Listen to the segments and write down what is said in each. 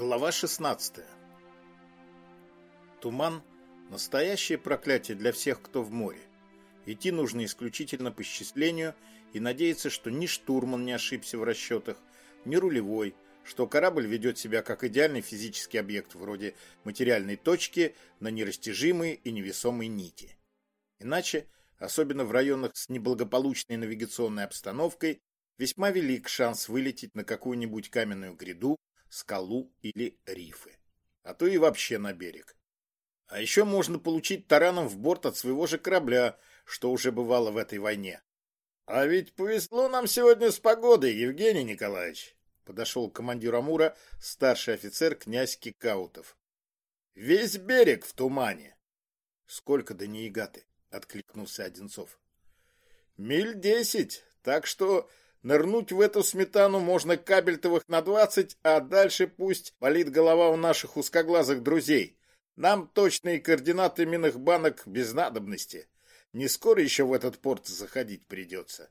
Глава 16. Туман – настоящее проклятие для всех, кто в море. Идти нужно исключительно по счислению и надеяться, что ни штурман не ошибся в расчетах, ни рулевой, что корабль ведет себя как идеальный физический объект вроде материальной точки на нерастяжимые и невесомые нити. Иначе, особенно в районах с неблагополучной навигационной обстановкой, весьма велик шанс вылететь на какую-нибудь каменную гряду скалу или рифы. А то и вообще на берег. А еще можно получить тараном в борт от своего же корабля, что уже бывало в этой войне. А ведь повезло нам сегодня с погодой, Евгений Николаевич. Подошел к командиру Амура старший офицер князь Кикаутов. Весь берег в тумане. Сколько до Неигаты? Откликнулся Одинцов. Миль десять, так что Нырнуть в эту сметану можно кабельтовых на двадцать, а дальше пусть болит голова у наших узкоглазых друзей. Нам точные координаты минных банок без надобности. Не скоро еще в этот порт заходить придется.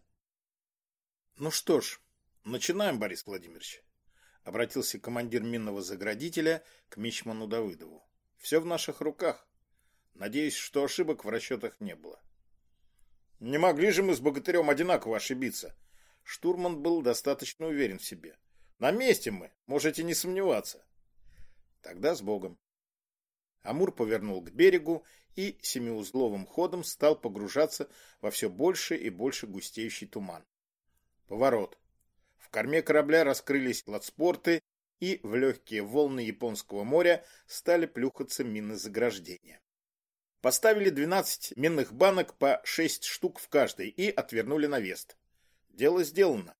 Ну что ж, начинаем, Борис Владимирович. Обратился командир минного заградителя к Мичману Давыдову. Все в наших руках. Надеюсь, что ошибок в расчетах не было. Не могли же мы с богатырем одинаково ошибиться, Штурман был достаточно уверен в себе. На месте мы, можете не сомневаться. Тогда с Богом. Амур повернул к берегу и семиузловым ходом стал погружаться во все больше и больше густеющий туман. Поворот. В корме корабля раскрылись плацпорты, и в легкие волны Японского моря стали плюхаться мины заграждения. Поставили 12 минных банок по 6 штук в каждой и отвернули на вест. Дело сделано.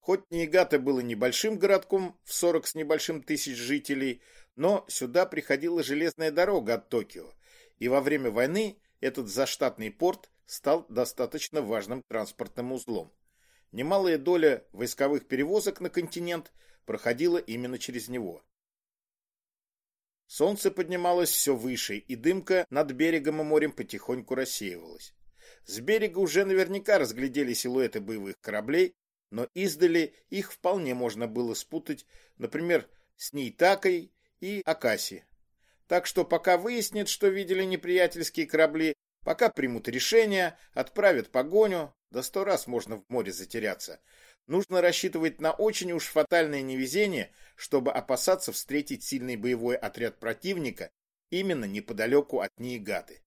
Хоть Ниигата было небольшим городком в 40 с небольшим тысяч жителей, но сюда приходила железная дорога от Токио, и во время войны этот заштатный порт стал достаточно важным транспортным узлом. Немалая доля войсковых перевозок на континент проходила именно через него. Солнце поднималось все выше, и дымка над берегом и морем потихоньку рассеивалась. С берега уже наверняка разглядели силуэты боевых кораблей, но издали их вполне можно было спутать, например, с Нейтакой и Акаси. Так что пока выяснят, что видели неприятельские корабли, пока примут решение, отправят погоню, да сто раз можно в море затеряться. Нужно рассчитывать на очень уж фатальное невезение, чтобы опасаться встретить сильный боевой отряд противника именно неподалеку от Ниигаты.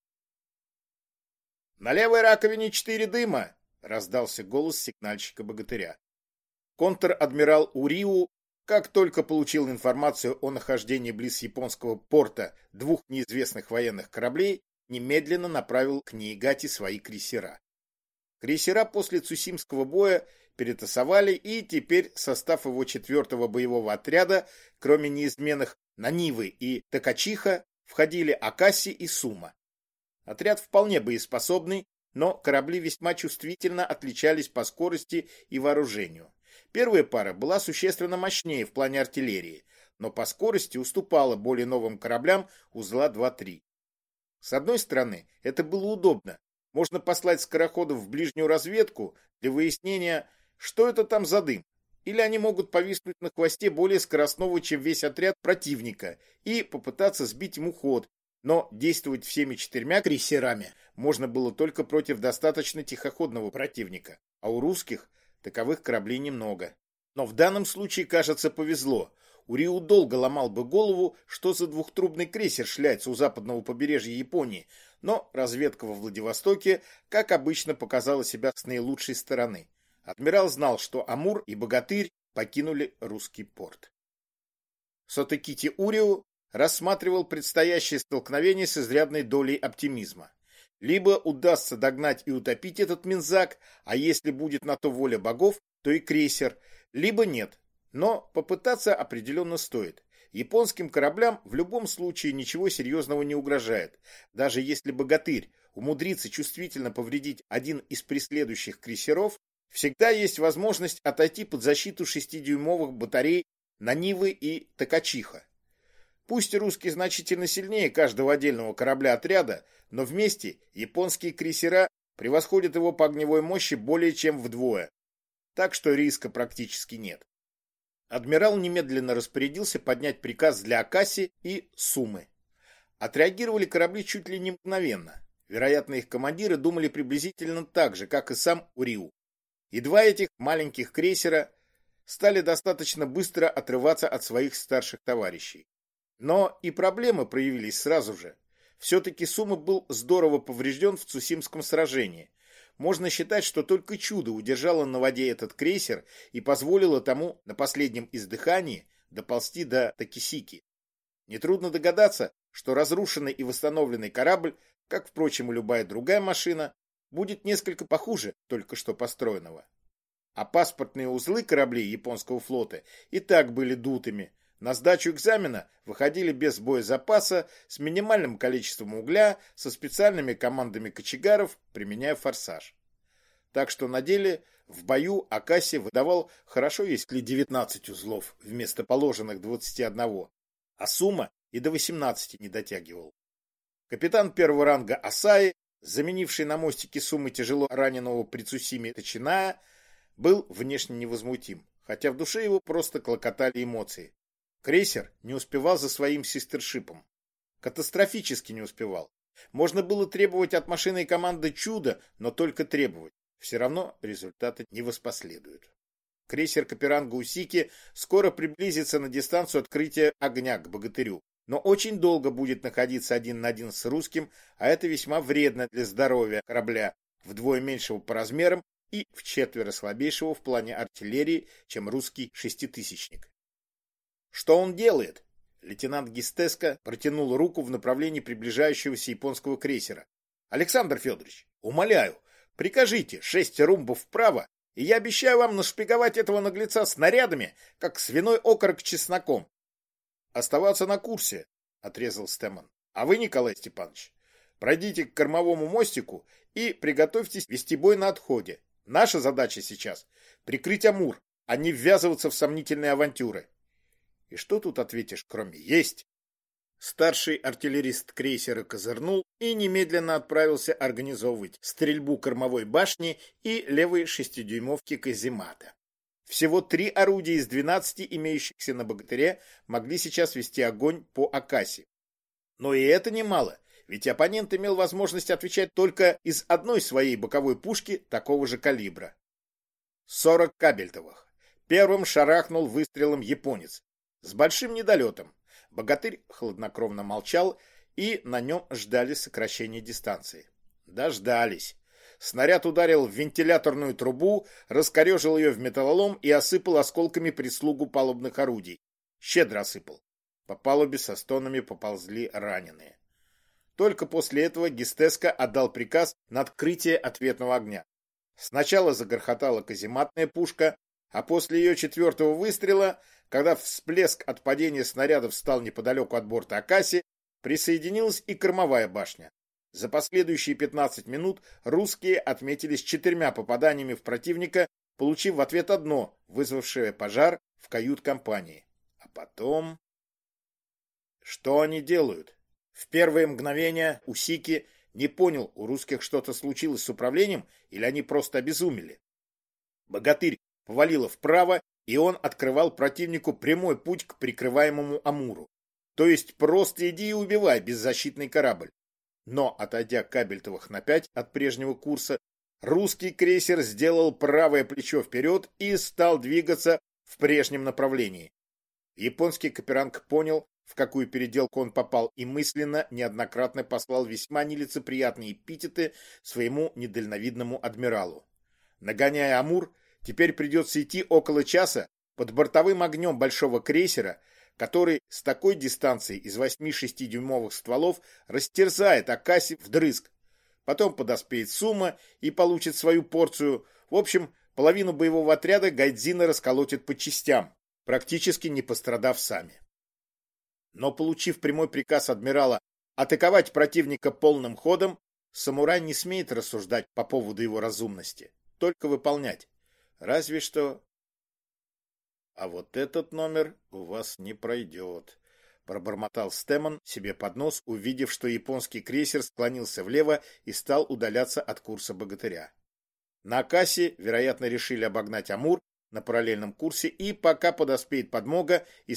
«На левой раковине четыре дыма!» — раздался голос сигнальщика-богатыря. Контр-адмирал Уриу, как только получил информацию о нахождении близ японского порта двух неизвестных военных кораблей, немедленно направил к Ниигате свои крейсера. Крейсера после Цусимского боя перетасовали, и теперь состав его четвертого боевого отряда, кроме неизменных Нанивы и Такачиха, входили Акаси и Сума. Отряд вполне боеспособный, но корабли весьма чувствительно отличались по скорости и вооружению. Первая пара была существенно мощнее в плане артиллерии, но по скорости уступала более новым кораблям узла 2-3. С одной стороны, это было удобно. Можно послать скороходов в ближнюю разведку для выяснения, что это там за дым. Или они могут повиснуть на хвосте более скоростного, чем весь отряд противника, и попытаться сбить ему ход, но действовать всеми четырьмя крейсерами можно было только против достаточно тихоходного противника, а у русских таковых кораблей немного. Но в данном случае, кажется, повезло. Уриу долго ломал бы голову, что за двухтрубный крейсер шляется у западного побережья Японии, но разведка во Владивостоке, как обычно, показала себя с наилучшей стороны. Адмирал знал, что Амур и Богатырь покинули русский порт. Сотекити Уриу рассматривал предстоящее столкновение с изрядной долей оптимизма. Либо удастся догнать и утопить этот Минзак, а если будет на то воля богов, то и крейсер, либо нет. Но попытаться определенно стоит. Японским кораблям в любом случае ничего серьезного не угрожает. Даже если богатырь умудрится чувствительно повредить один из преследующих крейсеров, всегда есть возможность отойти под защиту шестидюймовых батарей на Нивы и Токачиха. Пусть русский значительно сильнее каждого отдельного корабля отряда, но вместе японские крейсера превосходят его по огневой мощи более чем вдвое. Так что риска практически нет. Адмирал немедленно распорядился поднять приказ для Акаси и Сумы. Отреагировали корабли чуть ли не мгновенно. Вероятно, их командиры думали приблизительно так же, как и сам Уриу. И два этих маленьких крейсера стали достаточно быстро отрываться от своих старших товарищей. Но и проблемы проявились сразу же. Все-таки Сума был здорово поврежден в Цусимском сражении. Можно считать, что только чудо удержало на воде этот крейсер и позволило тому на последнем издыхании доползти до Такисики. Нетрудно догадаться, что разрушенный и восстановленный корабль, как, впрочем, и любая другая машина, будет несколько похуже только что построенного. А паспортные узлы кораблей японского флота и так были дутыми, на сдачу экзамена выходили без боезапаса, с минимальным количеством угля, со специальными командами кочегаров, применяя форсаж. Так что на деле в бою Акаси выдавал хорошо, если 19 узлов вместо положенных 21, а сумма и до 18 не дотягивал. Капитан первого ранга Асаи, заменивший на мостике суммы тяжело раненого при Цусиме Тачиная, был внешне невозмутим, хотя в душе его просто клокотали эмоции. Крейсер не успевал за своим систершипом. Катастрофически не успевал. Можно было требовать от машины и команды чуда, но только требовать. Все равно результаты не воспоследуют. Крейсер Каперанга Усики скоро приблизится на дистанцию открытия огня к богатырю, но очень долго будет находиться один на один с русским, а это весьма вредно для здоровья корабля, вдвое меньшего по размерам и в четверо слабейшего в плане артиллерии, чем русский шеститысячник. Что он делает? Лейтенант Гистеско протянул руку в направлении приближающегося японского крейсера. Александр Федорович, умоляю, прикажите шесть румбов вправо, и я обещаю вам нашпиговать этого наглеца снарядами, как свиной окорок чесноком. Оставаться на курсе, отрезал Стемон. А вы, Николай Степанович, пройдите к кормовому мостику и приготовьтесь вести бой на отходе. Наша задача сейчас прикрыть Амур, а не ввязываться в сомнительные авантюры. И что тут ответишь, кроме «есть»? Старший артиллерист крейсера козырнул и немедленно отправился организовывать стрельбу кормовой башни и левой шестидюймовки Казимата. Всего три орудия из двенадцати, имеющихся на богатыре, могли сейчас вести огонь по Акасе. Но и это немало, ведь оппонент имел возможность отвечать только из одной своей боковой пушки такого же калибра. Сорок кабельтовых. Первым шарахнул выстрелом японец, с большим недолетом. Богатырь хладнокровно молчал, и на нем ждали сокращения дистанции. Дождались. Снаряд ударил в вентиляторную трубу, раскорежил ее в металлолом и осыпал осколками прислугу палубных орудий. Щедро осыпал. По палубе со стонами поползли раненые. Только после этого Гистеско отдал приказ на открытие ответного огня. Сначала загорхотала казематная пушка, а после ее четвертого выстрела когда всплеск от падения снарядов стал неподалеку от борта Акаси, присоединилась и кормовая башня. За последующие 15 минут русские отметились четырьмя попаданиями в противника, получив в ответ одно, вызвавшее пожар в кают-компании. А потом... Что они делают? В первые мгновения Усики не понял, у русских что-то случилось с управлением или они просто обезумели. Богатырь повалило вправо и он открывал противнику прямой путь к прикрываемому Амуру. То есть просто иди и убивай беззащитный корабль. Но, отойдя кабельтовых на пять от прежнего курса, русский крейсер сделал правое плечо вперед и стал двигаться в прежнем направлении. Японский Каперанг понял, в какую переделку он попал, и мысленно неоднократно послал весьма нелицеприятные эпитеты своему недальновидному адмиралу. Нагоняя Амур, Теперь придется идти около часа под бортовым огнем большого крейсера, который с такой дистанции из 8-6 дюймовых стволов растерзает Акаси вдрызг. Потом подоспеет Сумма и получит свою порцию. В общем, половину боевого отряда Гайдзина расколотит по частям, практически не пострадав сами. Но получив прямой приказ адмирала атаковать противника полным ходом, самурай не смеет рассуждать по поводу его разумности, только выполнять. Разве что... А вот этот номер у вас не пройдет, пробормотал Стэмон себе под нос, увидев, что японский крейсер склонился влево и стал удаляться от курса богатыря. На Акасе, вероятно, решили обогнать Амур, на параллельном курсе и, пока подоспеет подмога, и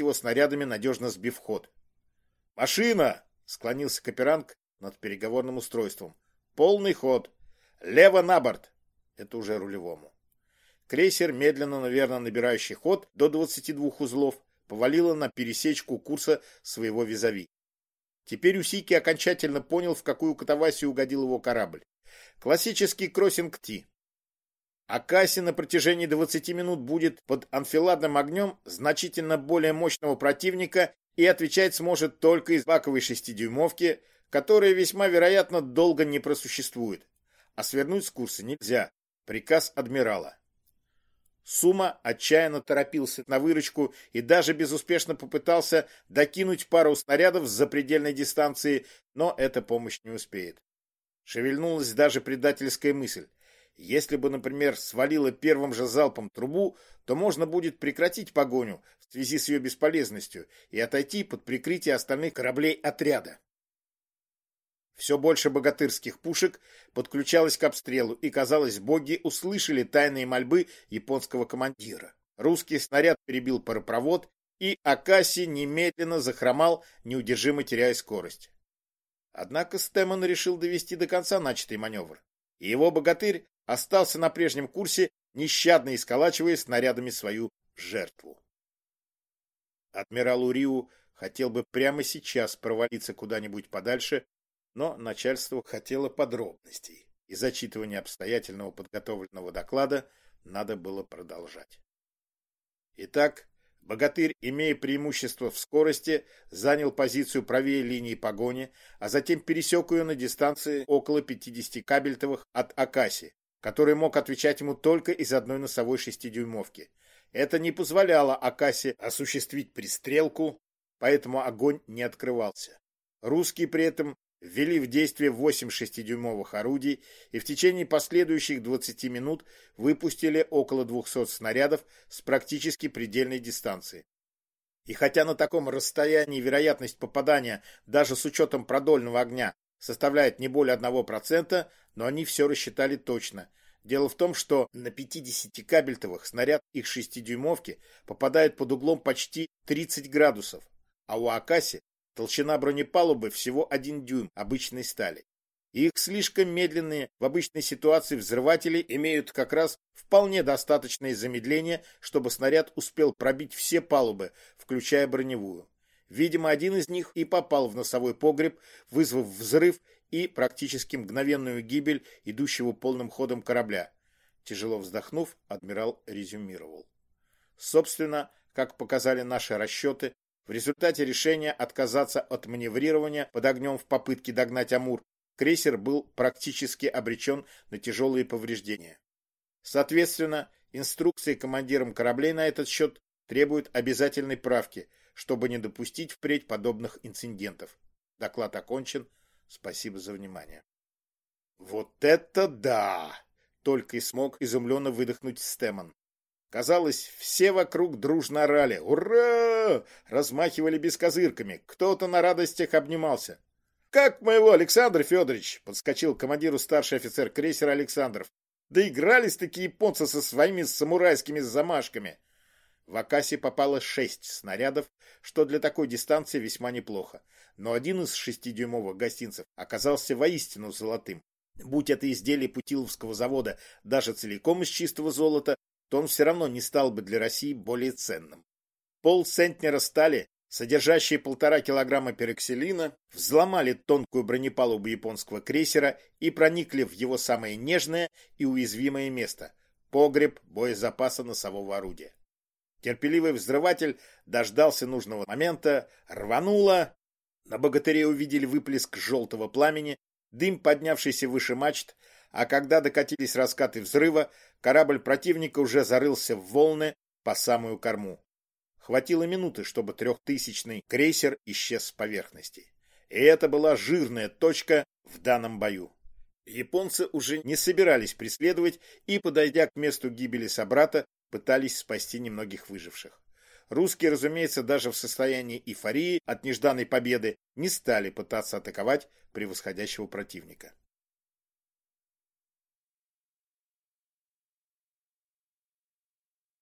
его снарядами, надежно сбив ход. «Машина!» — склонился Каперанг над переговорным устройством. «Полный ход! Лево на борт!» Это уже рулевому. Крейсер, медленно, наверное, набирающий ход до 22 узлов, повалило на пересечку курса своего визави. Теперь Усики окончательно понял, в какую катавасию угодил его корабль. Классический кроссинг Ти. Акаси на протяжении 20 минут будет под анфиладным огнем значительно более мощного противника и отвечать сможет только из баковой шестидюймовки, которая весьма вероятно долго не просуществует. А свернуть с курса нельзя. Приказ адмирала. Сума отчаянно торопился на выручку и даже безуспешно попытался докинуть пару снарядов с запредельной дистанции, но эта помощь не успеет. Шевельнулась даже предательская мысль. Если бы, например, свалила первым же залпом трубу, то можно будет прекратить погоню в связи с ее бесполезностью и отойти под прикрытие остальных кораблей отряда. Все больше богатырских пушек подключалось к обстрелу, и, казалось, боги услышали тайные мольбы японского командира. Русский снаряд перебил паропровод, и Акаси немедленно захромал, неудержимо теряя скорость. Однако Стэмон решил довести до конца начатый маневр, и его богатырь остался на прежнем курсе, нещадно исколачивая снарядами свою жертву. Адмирал Уриу хотел бы прямо сейчас провалиться куда-нибудь подальше, но начальство хотело подробностей, и зачитывание обстоятельного подготовленного доклада надо было продолжать. Итак, Богатырь, имея преимущество в скорости, занял позицию правее линии погони, а затем пересек ее на дистанции около 50 кабельтовых от Акаси, который мог отвечать ему только из одной носовой шестидюймовки. Это не позволяло Акасе осуществить пристрелку, поэтому огонь не открывался. Русские при этом ввели в действие 8 шестидюймовых орудий и в течение последующих 20 минут выпустили около 200 снарядов с практически предельной дистанции. И хотя на таком расстоянии вероятность попадания даже с учетом продольного огня составляет не более 1%, но они все рассчитали точно. Дело в том, что на 50 кабельтовых снаряд их 6-дюймовки попадает под углом почти 30 градусов, а у Акаси толщина бронепалубы всего 1 дюйм обычной стали. их слишком медленные в обычной ситуации взрыватели имеют как раз вполне достаточное замедление, чтобы снаряд успел пробить все палубы, включая броневую. Видимо, один из них и попал в носовой погреб, вызвав взрыв и практически мгновенную гибель идущего полным ходом корабля. Тяжело вздохнув, адмирал резюмировал. Собственно, как показали наши расчеты, в результате решения отказаться от маневрирования под огнем в попытке догнать Амур, крейсер был практически обречен на тяжелые повреждения. Соответственно, инструкции командирам кораблей на этот счет требуют обязательной правки, чтобы не допустить впредь подобных инцидентов. Доклад окончен. Спасибо за внимание. Вот это да! Только и смог изумленно выдохнуть Стэмон. Казалось, все вокруг дружно орали «Ура!», размахивали бескозырками, кто-то на радостях обнимался. «Как моего, Александр Федорович!» — подскочил командиру старший офицер крейсера Александров. «Доигрались такие японцы со своими самурайскими замашками!» В Акасе попало шесть снарядов, что для такой дистанции весьма неплохо. Но один из шестидюймовых гостинцев оказался воистину золотым. Будь это изделие Путиловского завода даже целиком из чистого золота, то он все равно не стал бы для России более ценным. Пол центнера стали, содержащие полтора килограмма пероксилина, взломали тонкую бронепалубу японского крейсера и проникли в его самое нежное и уязвимое место – погреб боезапаса носового орудия. Терпеливый взрыватель дождался нужного момента, рвануло. На богатыре увидели выплеск желтого пламени, дым, поднявшийся выше мачт, а когда докатились раскаты взрыва, корабль противника уже зарылся в волны по самую корму. Хватило минуты, чтобы трехтысячный крейсер исчез с поверхности. И это была жирная точка в данном бою. Японцы уже не собирались преследовать и, подойдя к месту гибели собрата, пытались спасти немногих выживших. Русские, разумеется, даже в состоянии эйфории от нежданной победы не стали пытаться атаковать превосходящего противника.